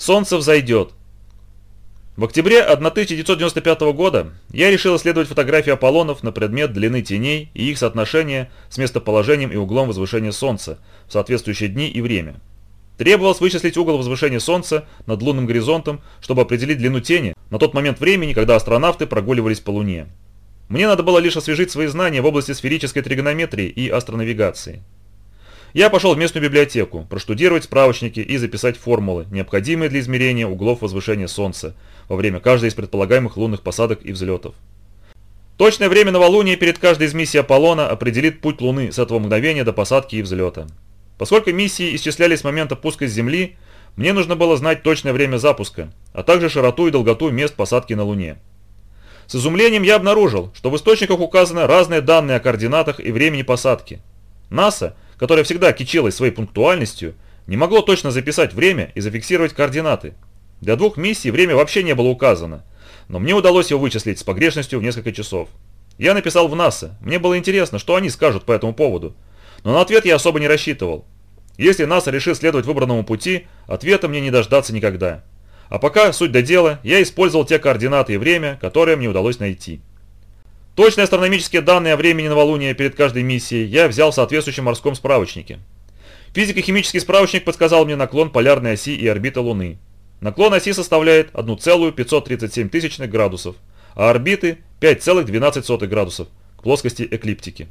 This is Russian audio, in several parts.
Солнце взойдет. В октябре 1995 года я решил исследовать фотографии Аполлонов на предмет длины теней и их соотношения с местоположением и углом возвышения Солнца в соответствующие дни и время. Требовалось вычислить угол возвышения Солнца над лунным горизонтом, чтобы определить длину тени на тот момент времени, когда астронавты прогуливались по Луне. Мне надо было лишь освежить свои знания в области сферической тригонометрии и астронавигации. Я пошел в местную библиотеку, проштудировать справочники и записать формулы, необходимые для измерения углов возвышения Солнца во время каждой из предполагаемых лунных посадок и взлетов. Точное время новолуния перед каждой из миссий Аполлона определит путь Луны с этого мгновения до посадки и взлета. Поскольку миссии исчислялись с момента пуска с Земли, мне нужно было знать точное время запуска, а также широту и долготу мест посадки на Луне. С изумлением я обнаружил, что в источниках указаны разные данные о координатах и времени посадки. НАСА – которое всегда кичилось своей пунктуальностью, не могло точно записать время и зафиксировать координаты. Для двух миссий время вообще не было указано, но мне удалось его вычислить с погрешностью в несколько часов. Я написал в НАСА, мне было интересно, что они скажут по этому поводу, но на ответ я особо не рассчитывал. Если НАСА решит следовать выбранному пути, ответа мне не дождаться никогда. А пока, суть до дела, я использовал те координаты и время, которые мне удалось найти. Точные астрономические данные о времени новолуния перед каждой миссией я взял в соответствующем морском справочнике. Физико-химический справочник подсказал мне наклон полярной оси и орбиты Луны. Наклон оси составляет 1,537 тысячных градусов, а орбиты 5,12 градусов к плоскости эклиптики.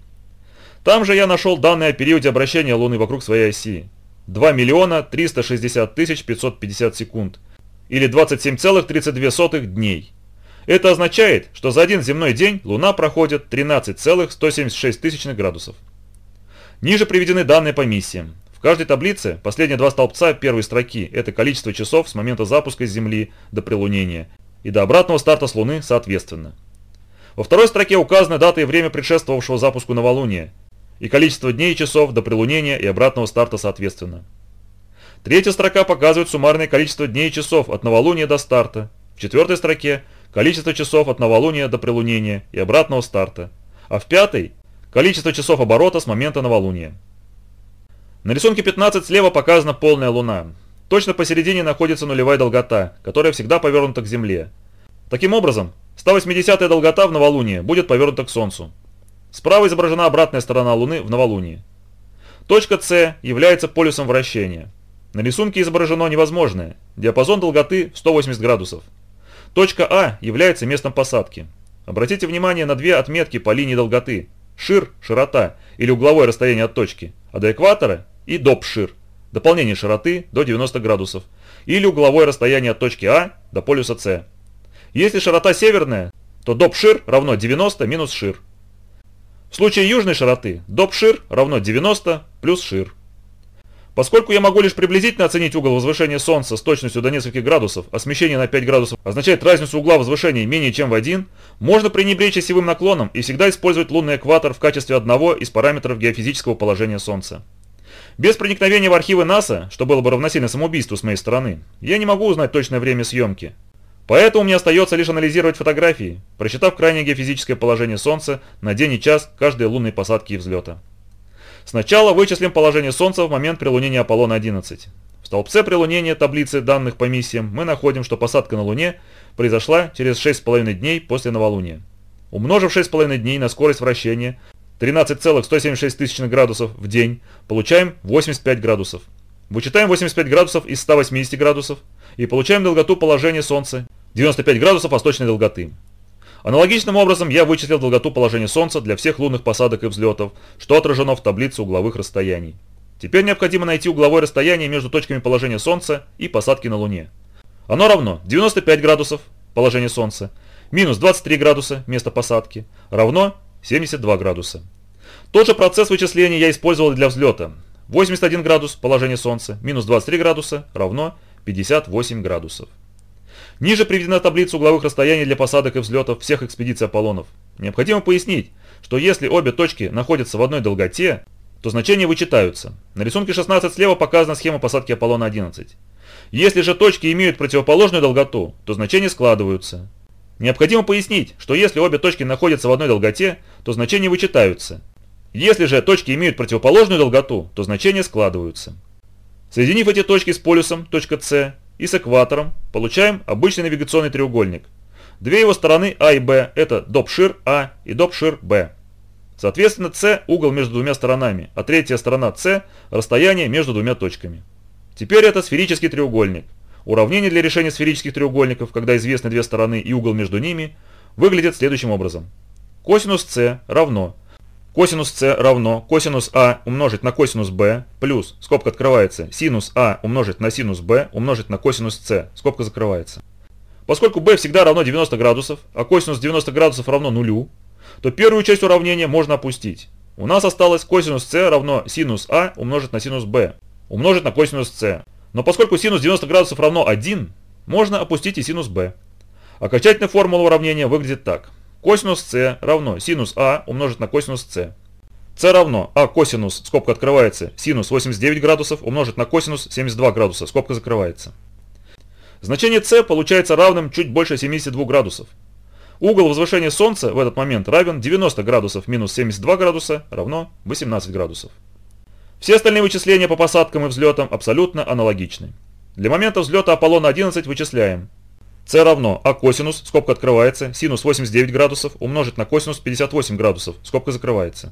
Там же я нашел данные о периоде обращения Луны вокруг своей оси. 2 миллиона 360 тысяч 550 секунд, или 27,32 дней. Это означает, что за один земной день Луна проходит 13,176 тысячных градусов. Ниже приведены данные по миссиям. В каждой таблице последние два столбца первой строки – это количество часов с момента запуска с Земли до прилунения и до обратного старта с Луны соответственно. Во второй строке указаны дата и время предшествовавшего запуску новолуния и количество дней и часов до прилунения и обратного старта соответственно. Третья строка показывает суммарное количество дней и часов от новолуния до старта. В четвертой строке – количество часов от новолуния до прилунения и обратного старта, а в пятой – количество часов оборота с момента новолуния. На рисунке 15 слева показана полная луна. Точно посередине находится нулевая долгота, которая всегда повернута к Земле. Таким образом, 180-я долгота в новолуние будет повернута к Солнцу. Справа изображена обратная сторона Луны в новолунии. Точка С является полюсом вращения. На рисунке изображено невозможное – диапазон долготы в 180 градусов. Точка А является местом посадки. Обратите внимание на две отметки по линии долготы. Шир – широта или угловое расстояние от точки, а до экватора и допшир – дополнение широты до 90 градусов, или угловое расстояние от точки А до полюса С. Если широта северная, то допшир равно 90 минус шир. В случае южной широты допшир равно 90 плюс шир. Поскольку я могу лишь приблизительно оценить угол возвышения Солнца с точностью до нескольких градусов, а смещение на 5 градусов означает разницу угла возвышения менее чем в один, можно пренебречь осевым наклоном и всегда использовать лунный экватор в качестве одного из параметров геофизического положения Солнца. Без проникновения в архивы НАСА, что было бы равносильно самоубийству с моей стороны, я не могу узнать точное время съемки. Поэтому мне остается лишь анализировать фотографии, просчитав крайнее геофизическое положение Солнца на день и час каждой лунной посадки и взлета. Сначала вычислим положение Солнца в момент прилунения Аполлона-11. В столбце прилунения таблицы данных по миссиям мы находим, что посадка на Луне произошла через 6,5 дней после новолуния. Умножив 6,5 дней на скорость вращения 13,176 градусов в день, получаем 85 градусов. Вычитаем 85 градусов из 180 градусов и получаем долготу положения Солнца 95 градусов восточной долготы. Аналогичным образом я вычислил долготу положения Солнца для всех лунных посадок и взлетов, что отражено в таблице угловых расстояний. Теперь необходимо найти угловое расстояние между точками положения Солнца и посадки на Луне. Оно равно 95 градусов положение Солнца минус 23 градуса место посадки равно 72 градуса. Тот же процесс вычисления я использовал для взлета. 81 градус положение Солнца минус 23 градуса равно 58 градусов. Ниже приведена таблица угловых расстояний для посадок и взлетов всех экспедиций Аполлонов. Необходимо пояснить, что если обе точки находятся в одной долготе, то значения вычитаются. На рисунке 16 слева показана схема посадки Аполлона-11. Если же точки имеют противоположную долготу, то значения складываются. Необходимо пояснить, что если обе точки находятся в одной долготе, то значения вычитаются. Если же точки имеют противоположную долготу, то значения складываются. Соединив эти точки с полюсом, точка С, и с экватором, получаем обычный навигационный треугольник. Две его стороны А и Б – это допшир А и допшир Б. Соответственно, С – угол между двумя сторонами, а третья сторона С – расстояние между двумя точками. Теперь это сферический треугольник. Уравнение для решения сферических треугольников, когда известны две стороны и угол между ними, выглядит следующим образом. Косинус С равно косинус С равно косинус А умножить на косинус Б плюс, скобка открывается, синус А умножить на синус Б умножить на косинус С, скобка закрывается. Поскольку b всегда равно 90 градусов, а косинус 90 градусов равно нулю, то первую часть уравнения можно опустить. У нас осталось косинус c равно синус а умножить на синус b, умножить на косинус c. Но поскольку синус 90 градусов равно 1, можно опустить и синус b. Окончательная формула уравнения выглядит так. Косинус c равно синус а умножить на косинус c. c равно а косинус, скобка открывается, синус 89 градусов умножить на косинус 72 градуса, скобка закрывается. Значение c получается равным чуть больше 72 градусов. Угол возвышения Солнца в этот момент равен 90 градусов минус 72 градуса равно 18 градусов. Все остальные вычисления по посадкам и взлетам абсолютно аналогичны. Для момента взлета Аполлона-11 вычисляем. C равно а косинус, скобка открывается, синус 89 градусов умножить на косинус 58 градусов, скобка закрывается.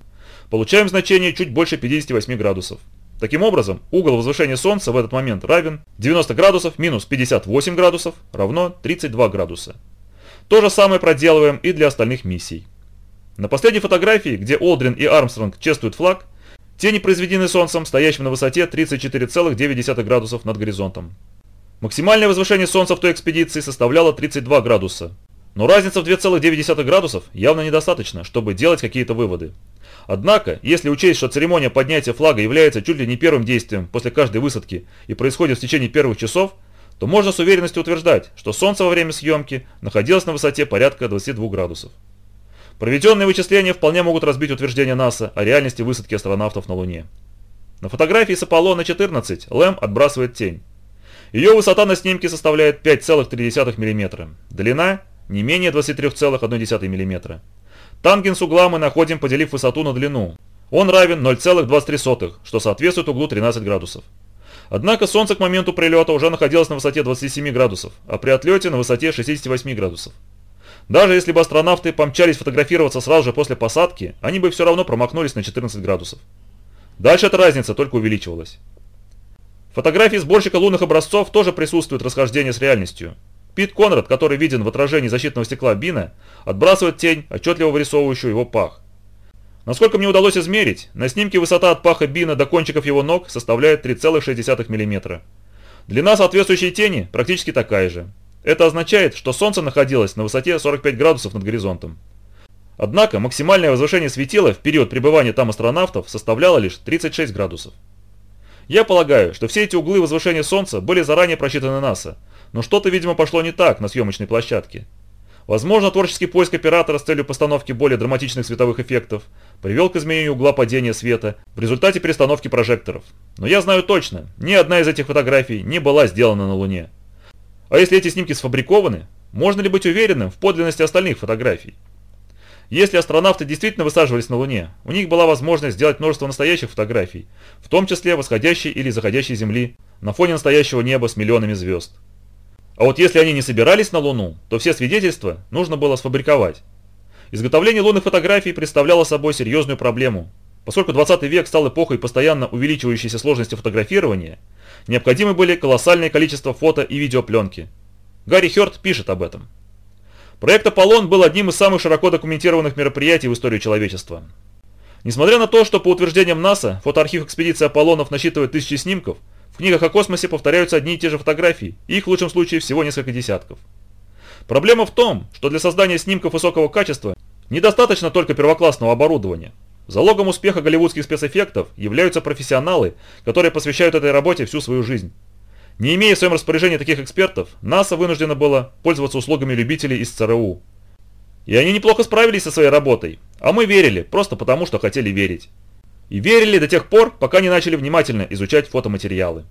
Получаем значение чуть больше 58 градусов. Таким образом, угол возвышения Солнца в этот момент равен 90 градусов минус 58 градусов равно 32 градуса. То же самое проделываем и для остальных миссий. На последней фотографии, где Олдрин и Армстронг чествуют флаг, тени произведены Солнцем, стоящим на высоте 34,9 градусов над горизонтом. Максимальное возвышение Солнца в той экспедиции составляло 32 градуса. Но разница в 2,9 градусов явно недостаточно, чтобы делать какие-то выводы. Однако, если учесть, что церемония поднятия флага является чуть ли не первым действием после каждой высадки и происходит в течение первых часов, то можно с уверенностью утверждать, что Солнце во время съемки находилось на высоте порядка 22 градусов. Проведенные вычисления вполне могут разбить утверждение НАСА о реальности высадки астронавтов на Луне. На фотографии с Аполлона-14 Лэм отбрасывает тень. Ее высота на снимке составляет 5,3 мм, длина не менее 23,1 мм. Тангенс угла мы находим, поделив высоту на длину. Он равен 0,23, что соответствует углу 13 градусов. Однако Солнце к моменту прилета уже находилось на высоте 27 градусов, а при отлете на высоте 68 градусов. Даже если бы астронавты помчались фотографироваться сразу же после посадки, они бы все равно промахнулись на 14 градусов. Дальше эта разница только увеличивалась. Фотографии сборщика лунных образцов тоже присутствует расхождение с реальностью. Пит Конрад, который виден в отражении защитного стекла Бина, отбрасывает тень, отчетливо вырисовывающую его пах. Насколько мне удалось измерить, на снимке высота от паха Бина до кончиков его ног составляет 3,6 мм. Длина соответствующей тени практически такая же. Это означает, что Солнце находилось на высоте 45 градусов над горизонтом. Однако максимальное возвышение светила в период пребывания там астронавтов составляло лишь 36 градусов. Я полагаю, что все эти углы возвышения Солнца были заранее просчитаны НАСА, но что-то, видимо, пошло не так на съемочной площадке. Возможно, творческий поиск оператора с целью постановки более драматичных световых эффектов привел к изменению угла падения света в результате перестановки прожекторов. Но я знаю точно, ни одна из этих фотографий не была сделана на Луне. А если эти снимки сфабрикованы, можно ли быть уверенным в подлинности остальных фотографий? Если астронавты действительно высаживались на Луне, у них была возможность сделать множество настоящих фотографий, в том числе восходящей или заходящей Земли, на фоне настоящего неба с миллионами звезд. А вот если они не собирались на Луну, то все свидетельства нужно было сфабриковать. Изготовление лунных фотографий представляло собой серьезную проблему. Поскольку 20 век стал эпохой постоянно увеличивающейся сложности фотографирования, необходимы были колоссальное количество фото и видеопленки. Гарри Хёрд пишет об этом. Проект «Аполлон» был одним из самых широко документированных мероприятий в истории человечества. Несмотря на то, что по утверждениям НАСА фотоархив экспедиции Аполлонов насчитывает тысячи снимков, в книгах о космосе повторяются одни и те же фотографии, их в лучшем случае всего несколько десятков. Проблема в том, что для создания снимков высокого качества недостаточно только первоклассного оборудования. Залогом успеха голливудских спецэффектов являются профессионалы, которые посвящают этой работе всю свою жизнь. Не имея в своем распоряжении таких экспертов, НАСА вынуждено было пользоваться услугами любителей из ЦРУ. И они неплохо справились со своей работой, а мы верили, просто потому что хотели верить. И верили до тех пор, пока не начали внимательно изучать фотоматериалы.